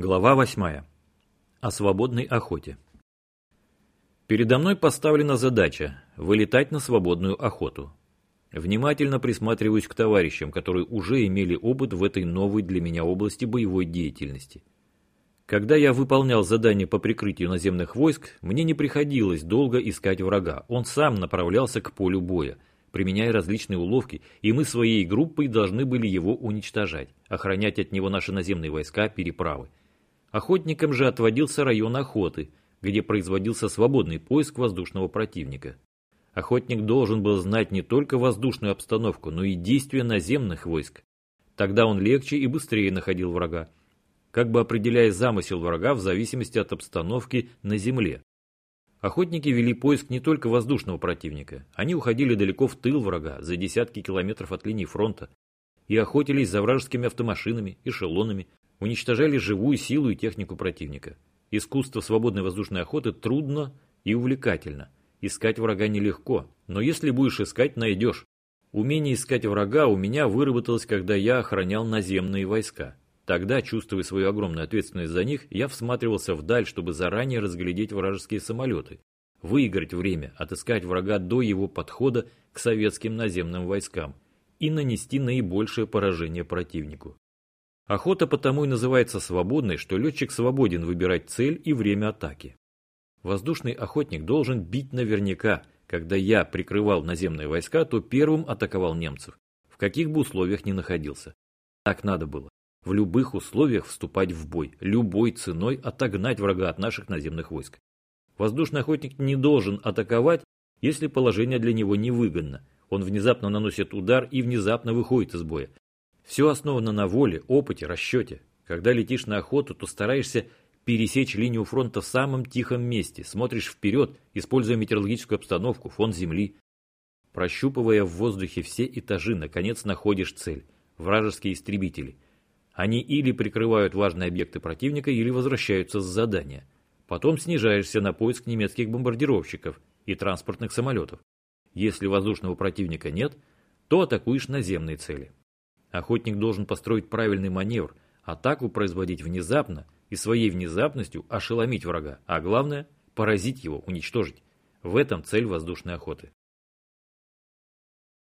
Глава 8. О свободной охоте. Передо мной поставлена задача – вылетать на свободную охоту. Внимательно присматриваюсь к товарищам, которые уже имели опыт в этой новой для меня области боевой деятельности. Когда я выполнял задание по прикрытию наземных войск, мне не приходилось долго искать врага, он сам направлялся к полю боя – применяя различные уловки, и мы своей группой должны были его уничтожать, охранять от него наши наземные войска, переправы. Охотникам же отводился район охоты, где производился свободный поиск воздушного противника. Охотник должен был знать не только воздушную обстановку, но и действия наземных войск. Тогда он легче и быстрее находил врага, как бы определяя замысел врага в зависимости от обстановки на земле. Охотники вели поиск не только воздушного противника, они уходили далеко в тыл врага, за десятки километров от линии фронта, и охотились за вражескими автомашинами, эшелонами, уничтожали живую силу и технику противника. Искусство свободной воздушной охоты трудно и увлекательно. Искать врага нелегко, но если будешь искать, найдешь. Умение искать врага у меня выработалось, когда я охранял наземные войска. Тогда, чувствуя свою огромную ответственность за них, я всматривался вдаль, чтобы заранее разглядеть вражеские самолеты, выиграть время, отыскать врага до его подхода к советским наземным войскам и нанести наибольшее поражение противнику. Охота потому и называется свободной, что летчик свободен выбирать цель и время атаки. Воздушный охотник должен бить наверняка. Когда я прикрывал наземные войска, то первым атаковал немцев, в каких бы условиях ни находился. Так надо было в любых условиях вступать в бой, любой ценой отогнать врага от наших наземных войск. Воздушный охотник не должен атаковать, если положение для него невыгодно. Он внезапно наносит удар и внезапно выходит из боя. Все основано на воле, опыте, расчете. Когда летишь на охоту, то стараешься пересечь линию фронта в самом тихом месте, смотришь вперед, используя метеорологическую обстановку, фон земли. Прощупывая в воздухе все этажи, наконец находишь цель – вражеские истребители – они или прикрывают важные объекты противника, или возвращаются с задания. Потом снижаешься на поиск немецких бомбардировщиков и транспортных самолетов. Если воздушного противника нет, то атакуешь наземные цели. Охотник должен построить правильный маневр, атаку производить внезапно и своей внезапностью ошеломить врага, а главное – поразить его, уничтожить. В этом цель воздушной охоты.